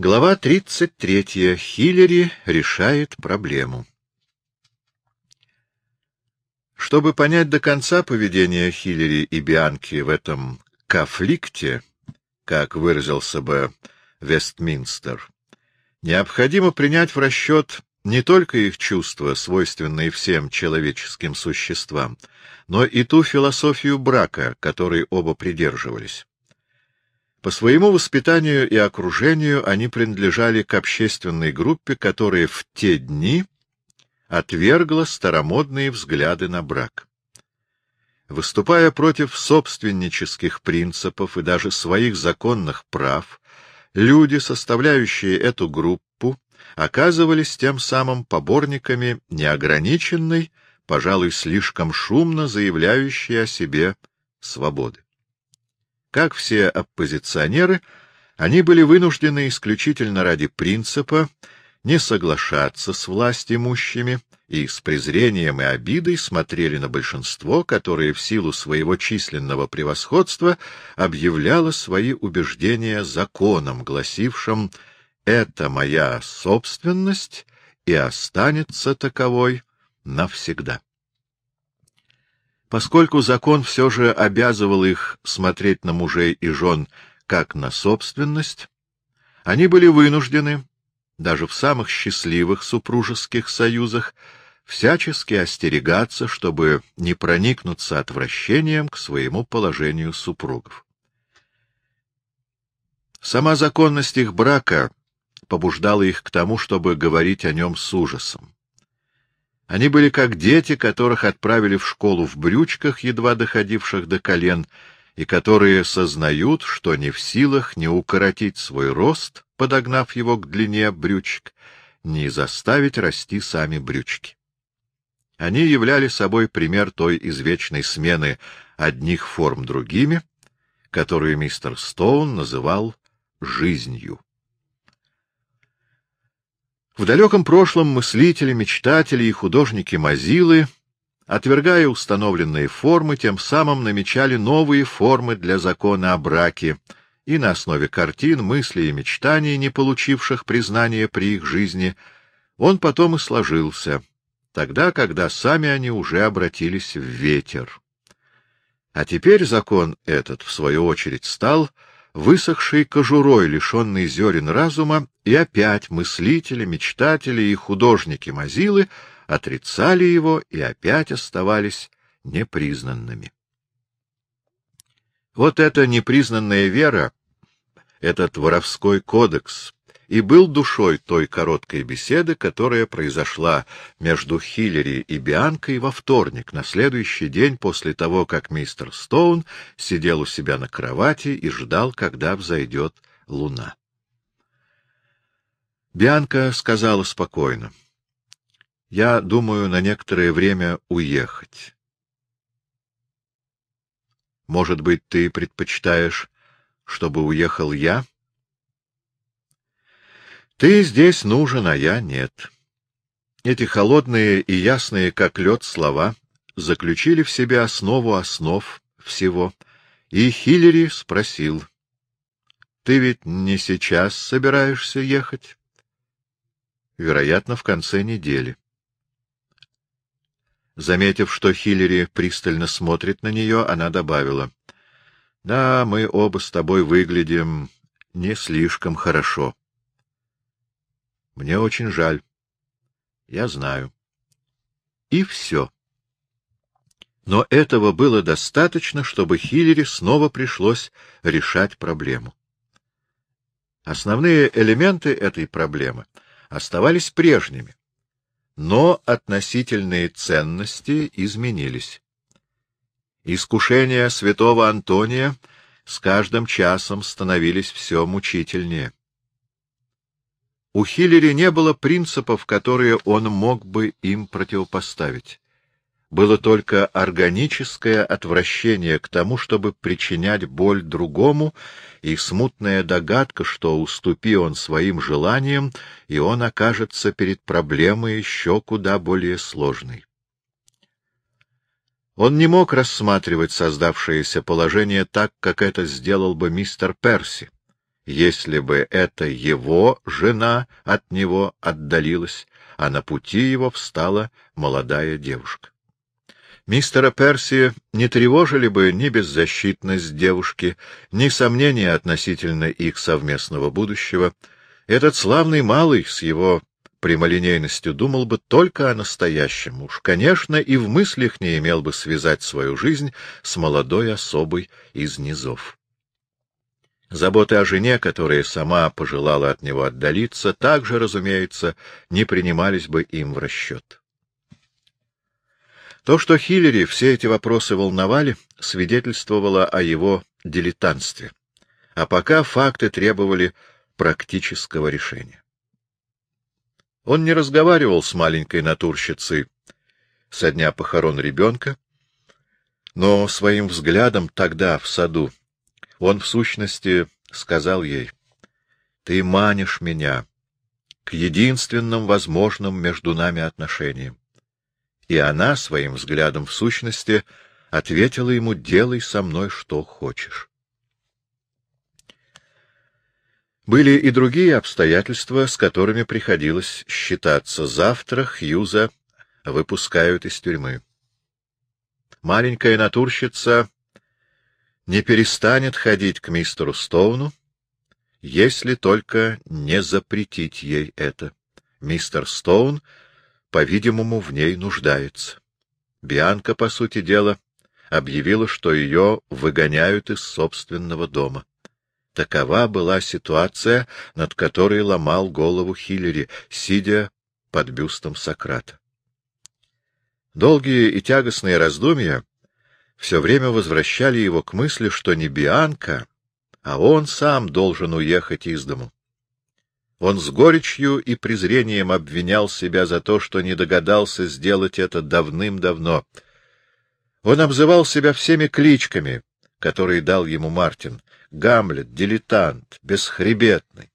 Глава 33. Хиллери решает проблему. Чтобы понять до конца поведение Хиллери и Бианки в этом конфликте, как выразился бы Вестминстер, необходимо принять в расчет не только их чувства, свойственные всем человеческим существам, но и ту философию брака, которой оба придерживались. По своему воспитанию и окружению они принадлежали к общественной группе, которая в те дни отвергла старомодные взгляды на брак. Выступая против собственнических принципов и даже своих законных прав, люди, составляющие эту группу, оказывались тем самым поборниками неограниченной, пожалуй, слишком шумно заявляющей о себе свободы. Как все оппозиционеры, они были вынуждены исключительно ради принципа не соглашаться с властимущими и с презрением и обидой смотрели на большинство, которое в силу своего численного превосходства объявляло свои убеждения законом, гласившим «это моя собственность и останется таковой навсегда». Поскольку закон все же обязывал их смотреть на мужей и жен как на собственность, они были вынуждены, даже в самых счастливых супружеских союзах, всячески остерегаться, чтобы не проникнуться отвращением к своему положению супругов. Сама законность их брака побуждала их к тому, чтобы говорить о нем с ужасом. Они были как дети, которых отправили в школу в брючках, едва доходивших до колен, и которые сознают, что не в силах ни укоротить свой рост, подогнав его к длине брючек, ни заставить расти сами брючки. Они являли собой пример той извечной смены одних форм другими, которую мистер Стоун называл жизнью. В далеком прошлом мыслители, мечтатели и художники-мазилы, отвергая установленные формы, тем самым намечали новые формы для закона о браке, и на основе картин, мыслей и мечтаний, не получивших признания при их жизни, он потом и сложился, тогда, когда сами они уже обратились в ветер. А теперь закон этот, в свою очередь, стал высохшей кожурой, лишенной зерен разума, и опять мыслители, мечтатели и художники-мазилы отрицали его и опять оставались непризнанными. Вот эта непризнанная вера, этот воровской кодекс, и был душой той короткой беседы, которая произошла между Хиллери и Бианкой во вторник, на следующий день после того, как мистер Стоун сидел у себя на кровати и ждал, когда взойдет луна. Бианка сказала спокойно. — Я думаю на некоторое время уехать. — Может быть, ты предпочитаешь, чтобы уехал я? — ты здесь нужен, а я нет. Эти холодные и ясные, как лед, слова заключили в себе основу основ всего, и Хиллери спросил, — Ты ведь не сейчас собираешься ехать? — Вероятно, в конце недели. Заметив, что Хиллери пристально смотрит на нее, она добавила, — Да, мы оба с тобой выглядим не слишком хорошо. Мне очень жаль. Я знаю. И все. Но этого было достаточно, чтобы Хиллери снова пришлось решать проблему. Основные элементы этой проблемы оставались прежними, но относительные ценности изменились. Искушения святого Антония с каждым часом становились все мучительнее. У Хиллери не было принципов, которые он мог бы им противопоставить. Было только органическое отвращение к тому, чтобы причинять боль другому, и смутная догадка, что, уступи он своим желаниям, и он окажется перед проблемой еще куда более сложной. Он не мог рассматривать создавшееся положение так, как это сделал бы мистер Перси если бы это его жена от него отдалилась, а на пути его встала молодая девушка. Мистера Перси не тревожили бы ни беззащитность девушки, ни сомнения относительно их совместного будущего. Этот славный малый с его прямолинейностью думал бы только о настоящем. Уж, конечно, и в мыслях не имел бы связать свою жизнь с молодой особой из низов. Заботы о жене, которая сама пожелала от него отдалиться, также, разумеется, не принимались бы им в расчет. То, что Хиллери все эти вопросы волновали, свидетельствовало о его дилетантстве, а пока факты требовали практического решения. Он не разговаривал с маленькой натурщицей со дня похорон ребенка, но своим взглядом тогда, в саду, он, в сущности, сказал ей, «Ты манишь меня к единственным возможным между нами отношениям». И она своим взглядом, в сущности, ответила ему, «Делай со мной что хочешь». Были и другие обстоятельства, с которыми приходилось считаться. Завтра Хьюза выпускают из тюрьмы. Маленькая натурщица не перестанет ходить к мистеру Стоуну, если только не запретить ей это. Мистер Стоун, по-видимому, в ней нуждается. Бианка, по сути дела, объявила, что ее выгоняют из собственного дома. Такова была ситуация, над которой ломал голову Хиллери, сидя под бюстом Сократа. Долгие и тягостные раздумья все время возвращали его к мысли, что не Бианка, а он сам должен уехать из дому. Он с горечью и презрением обвинял себя за то, что не догадался сделать это давным-давно. Он обзывал себя всеми кличками, которые дал ему Мартин, Гамлет, дилетант, бесхребетный.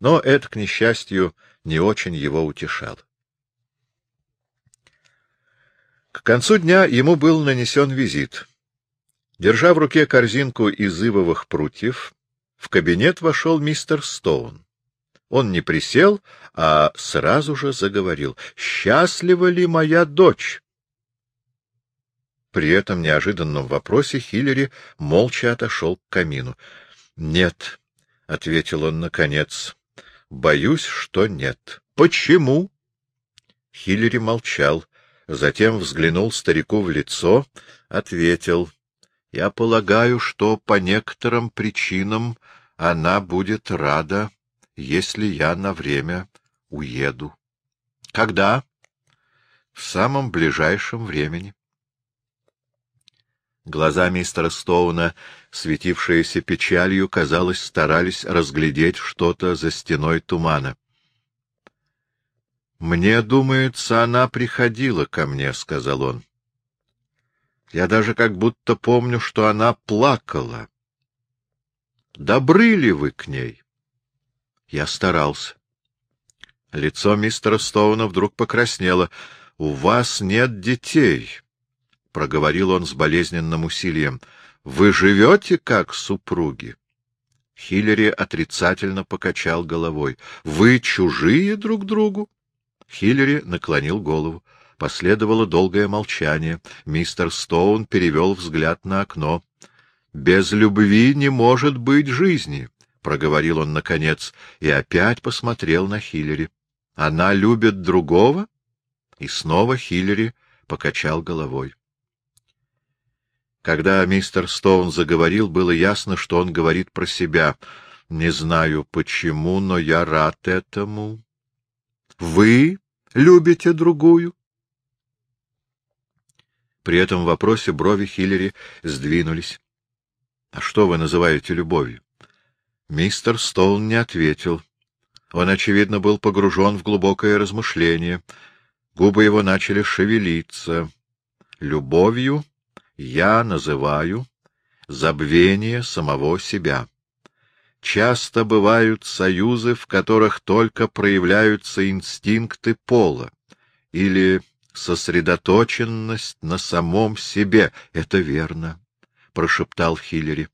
Но это, к несчастью, не очень его утешало. К концу дня ему был нанесен визит. Держа в руке корзинку из ивовых прутьев, в кабинет вошел мистер Стоун. Он не присел, а сразу же заговорил. «Счастлива ли моя дочь?» При этом неожиданном вопросе Хиллери молча отошел к камину. — Нет, — ответил он наконец. — Боюсь, что нет. — Почему? Хиллери молчал, затем взглянул старику в лицо, ответил. — Я полагаю, что по некоторым причинам она будет рада, если я на время уеду. — Когда? — В самом ближайшем времени. Глаза мистера Стоуна, светившиеся печалью, казалось, старались разглядеть что-то за стеной тумана. — Мне думается, она приходила ко мне, — сказал он. — Я даже как будто помню, что она плакала. Добры ли вы к ней? Я старался. Лицо мистера Стоуна вдруг покраснело. — У вас нет детей проговорил он с болезненным усилием. — Вы живете как супруги? Хиллери отрицательно покачал головой. — Вы чужие друг другу? Хиллери наклонил голову. Последовало долгое молчание. Мистер Стоун перевел взгляд на окно. — Без любви не может быть жизни, — проговорил он наконец, и опять посмотрел на Хиллери. — Она любит другого? И снова Хиллери покачал головой. Когда мистер Стоун заговорил, было ясно, что он говорит про себя. Не знаю почему, но я рад этому. Вы любите другую? При этом вопросе брови Хиллери сдвинулись. — А что вы называете любовью? Мистер Стоун не ответил. Он, очевидно, был погружен в глубокое размышление. Губы его начали шевелиться. Любовью я называю забвение самого себя. Часто бывают союзы, в которых только проявляются инстинкты пола или сосредоточенность на самом себе. Это верно, — прошептал Хиллери.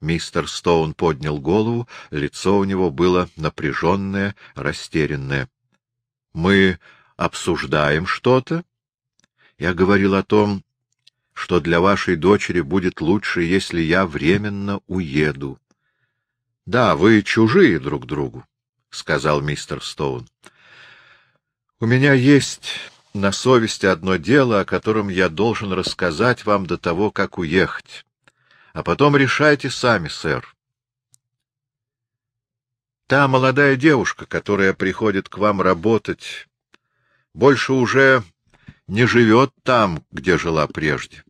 Мистер Стоун поднял голову, лицо у него было напряженное, растерянное. — Мы обсуждаем что-то? Я говорил о том, что для вашей дочери будет лучше, если я временно уеду. — Да, вы чужие друг другу, — сказал мистер Стоун. — У меня есть на совести одно дело, о котором я должен рассказать вам до того, как уехать а потом решайте сами, сэр. Та молодая девушка, которая приходит к вам работать, больше уже не живет там, где жила прежде.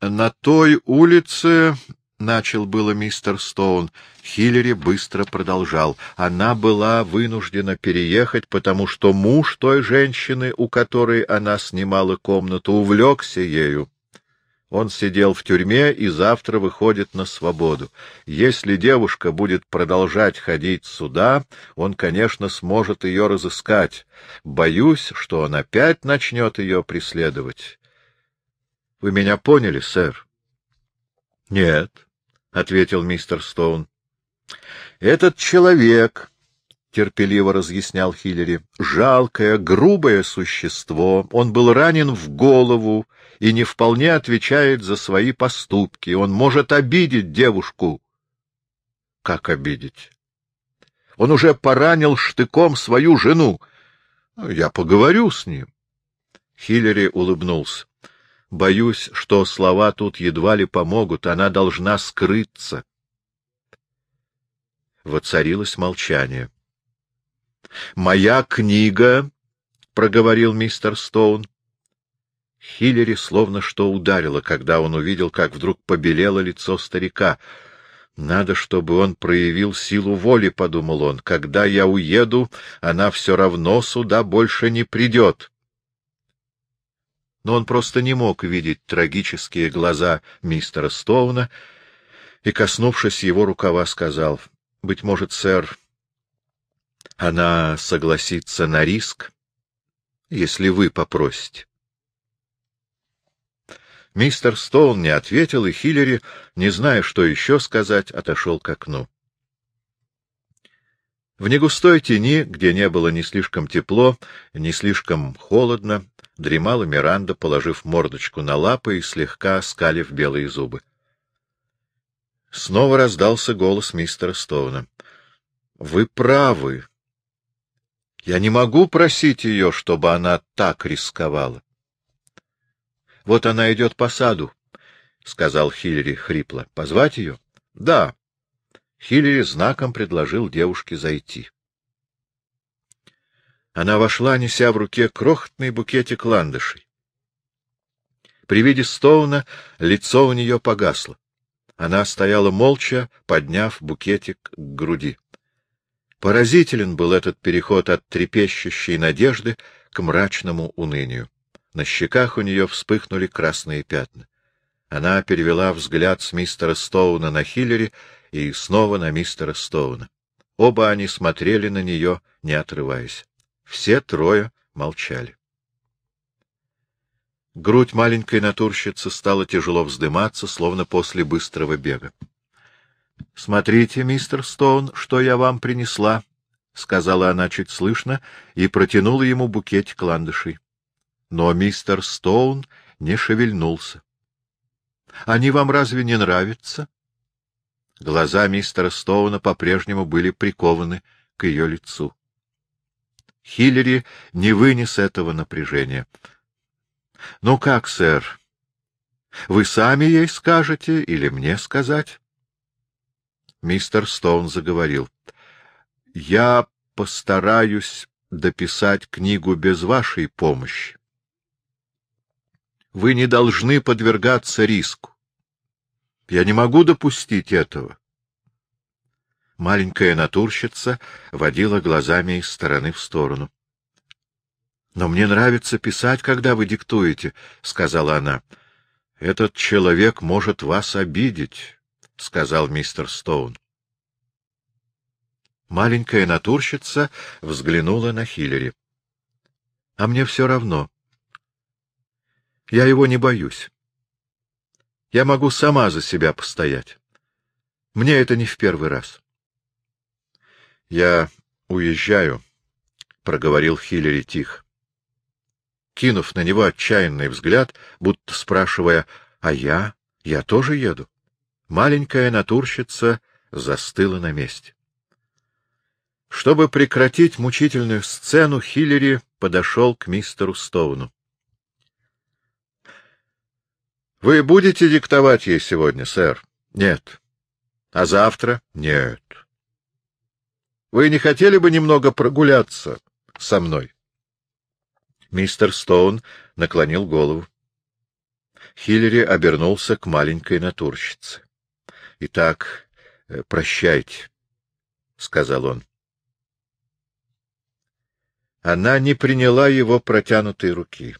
На той улице, — начал было мистер Стоун, — Хиллери быстро продолжал. Она была вынуждена переехать, потому что муж той женщины, у которой она снимала комнату, увлекся ею. Он сидел в тюрьме и завтра выходит на свободу. Если девушка будет продолжать ходить сюда, он, конечно, сможет ее разыскать. Боюсь, что он опять начнет ее преследовать. — Вы меня поняли, сэр? — Нет, — ответил мистер Стоун. — Этот человек, — терпеливо разъяснял Хиллери, — жалкое, грубое существо. Он был ранен в голову и не вполне отвечает за свои поступки. Он может обидеть девушку. Как обидеть? Он уже поранил штыком свою жену. Я поговорю с ним. Хиллери улыбнулся. Боюсь, что слова тут едва ли помогут. Она должна скрыться. Воцарилось молчание. — Моя книга, — проговорил мистер Стоун, Хиллери словно что ударило, когда он увидел, как вдруг побелело лицо старика. «Надо, чтобы он проявил силу воли», — подумал он. «Когда я уеду, она все равно сюда больше не придет». Но он просто не мог видеть трагические глаза мистера Стоуна и, коснувшись его рукава, сказал, «Быть может, сэр, она согласится на риск, если вы попросите». Мистер Стоун не ответил, и Хиллери, не зная, что еще сказать, отошел к окну. В негустой тени, где не было ни слишком тепло, ни слишком холодно, дремала Миранда, положив мордочку на лапы и слегка скалив белые зубы. Снова раздался голос мистера Стоуна. — Вы правы. Я не могу просить ее, чтобы она так рисковала. — Вот она идет по саду, — сказал Хиллери хрипло. — Позвать ее? — Да. Хиллери знаком предложил девушке зайти. Она вошла, неся в руке крохотный букетик ландышей. При виде Стоуна лицо у нее погасло. Она стояла молча, подняв букетик к груди. Поразителен был этот переход от трепещущей надежды к мрачному унынию. На щеках у нее вспыхнули красные пятна. Она перевела взгляд с мистера Стоуна на Хиллери и снова на мистера Стоуна. Оба они смотрели на нее, не отрываясь. Все трое молчали. Грудь маленькой натурщицы стала тяжело вздыматься, словно после быстрого бега. — Смотрите, мистер Стоун, что я вам принесла, — сказала она чуть слышно и протянула ему букетик ландышей но мистер Стоун не шевельнулся. — Они вам разве не нравятся? Глаза мистера Стоуна по-прежнему были прикованы к ее лицу. Хиллери не вынес этого напряжения. — Ну как, сэр? Вы сами ей скажете или мне сказать? Мистер Стоун заговорил. — Я постараюсь дописать книгу без вашей помощи. Вы не должны подвергаться риску. Я не могу допустить этого. Маленькая натурщица водила глазами из стороны в сторону. — Но мне нравится писать, когда вы диктуете, — сказала она. — Этот человек может вас обидеть, — сказал мистер Стоун. Маленькая натурщица взглянула на Хиллери. — А мне все равно. Я его не боюсь. Я могу сама за себя постоять. Мне это не в первый раз. — Я уезжаю, — проговорил Хиллери тихо. Кинув на него отчаянный взгляд, будто спрашивая, — А я? Я тоже еду? Маленькая натурщица застыла на месте. Чтобы прекратить мучительную сцену, Хиллери подошел к мистеру Стоуну. — Вы будете диктовать ей сегодня, сэр? — Нет. — А завтра? — Нет. — Вы не хотели бы немного прогуляться со мной? Мистер Стоун наклонил голову. Хиллери обернулся к маленькой натурщице. — Итак, э, прощайте, — сказал он. Она не приняла его протянутой руки.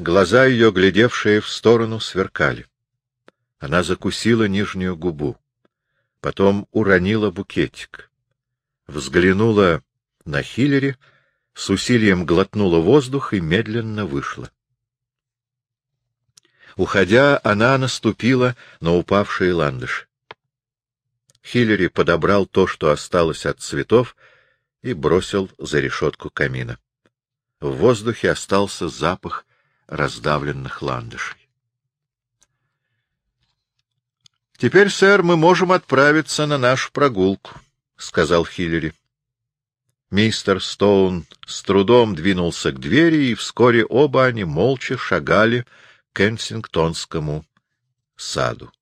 Глаза ее, глядевшие в сторону, сверкали. Она закусила нижнюю губу. Потом уронила букетик. Взглянула на Хиллери, с усилием глотнула воздух и медленно вышла. Уходя, она наступила на упавшие ландыши. Хиллери подобрал то, что осталось от цветов, и бросил за решетку камина. В воздухе остался запах раздавленных ландышей. — Теперь, сэр, мы можем отправиться на нашу прогулку, — сказал Хиллери. Мистер Стоун с трудом двинулся к двери, и вскоре оба они молча шагали к Кенсингтонскому саду.